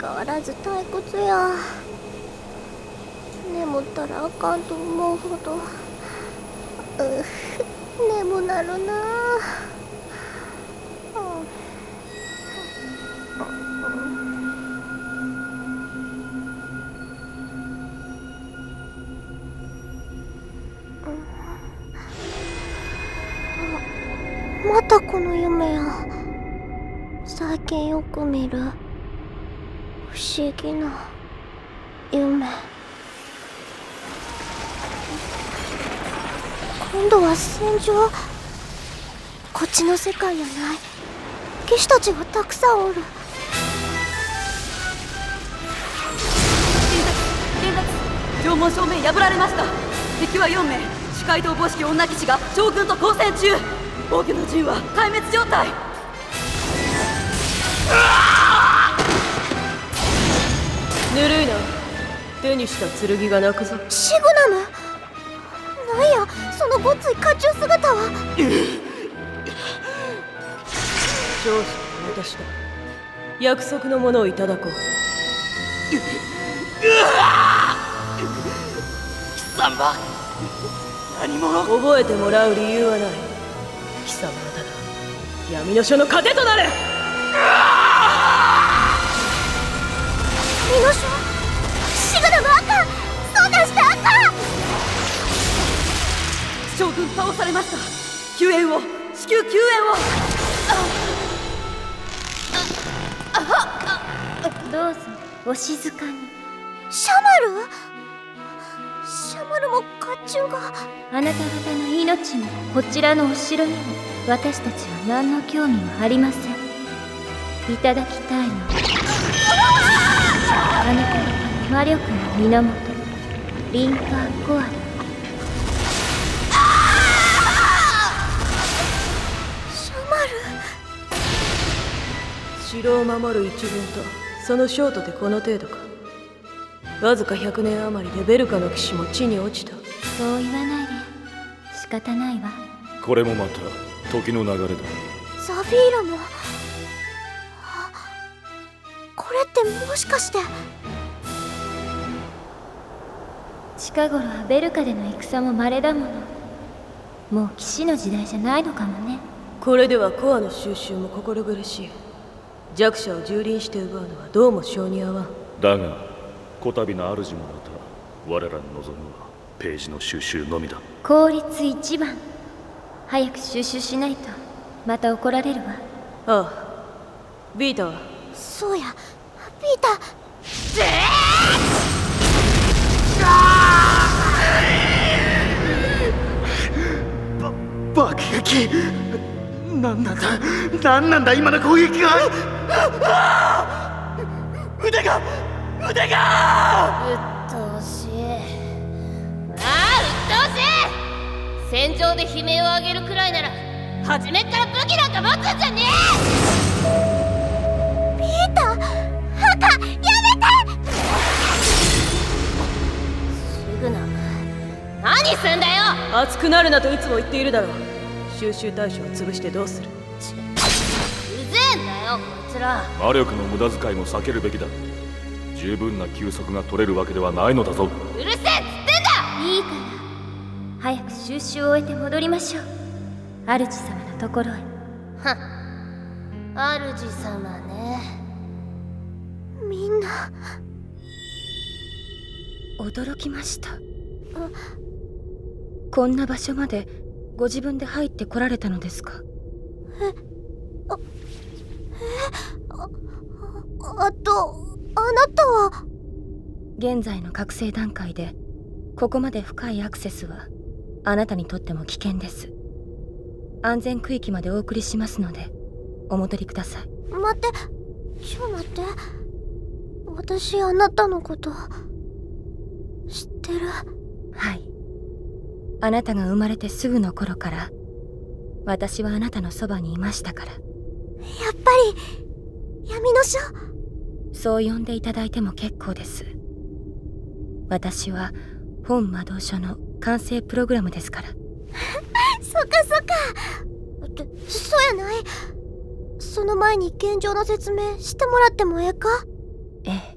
変わらず退屈や。眠ったらあかんと思うほど。う眠なるな。またこの夢や最近よく見る。不思議な夢。今度は戦場？こっちの世界やない。騎士たちがたくさんおる。伝達。縄文正面破られました。敵は4名。視界逃亡式女騎士が将軍と交戦中。防御の陣は壊滅状態。ぬるいな。手にした剣が泣くぞ。シグナム？なんや。そのごつい甲冑姿は？少子私だ約束のものをいただこう。貴様。何者？覚えてもらう理由はない。貴様はただ闇の書の糧となれ身の書シグナムあかんそんなんしてあかん将軍倒されました救援を至急救援をどうぞお静かにシャマルシャマルも甲冑があなた方の命もこちらのお城にも私たちは何の興味もありませんいただきたいのあなた方の魔力の源リンカーコア。ルシャマル。城を守る一軍とそのショートでこの程度か。わずか100年余りでベルカの騎士も地に落ちた。そう言わないで。仕方ないわ。これもまた時の流れだ。ザフィーラもれってもしかして。近頃はベルカでの戦も稀だもの。もう騎士の時代じゃないのかもね。これではコアの収集も心苦しい。弱者を蹂躙して奪うのはどうも性に合わん。だがこたびの主もまた我らの望むはページの収集のみだ。効率一番。早く収集しないとまた怒られるわ。ああビータは？そうやピータ爆撃。何なんだ？何なんだ？今の攻撃は腕が腕が。鬱陶しい。ああ鬱陶しい。戦場で悲鳴を上げるくらいなら初めっから武器なんか持つんじゃねピえシグナム何すんだよ！熱くなるなといつも言っているだろう。収集対象を潰してどうする。うぜえんだよこいつら。魔力の無駄遣いも避けるべきだ。十分な休息が取れるわけではないのだぞ。うるせえっつってんだ！いいから。早く収集を終えて戻りましょう。主様のところへ。はっ主様ね。みんな驚きました。こんな場所までご自分で入ってこられたのですか？あとあなたは？現在の覚醒段階でここまで深いアクセスはあなたにとっても危険です。安全区域までお送りしますのでお戻りください。待ってちょ待って。私あなたのこと知ってる。はい。あなたが生まれてすぐの頃から私はあなたのそばにいましたから。やっぱり闇の書。そう呼んでいただいても結構です。私は本魔導書の完成プログラムですから。そっかそっか。そうやない？その前に現状の説明してもらってもええか？ええ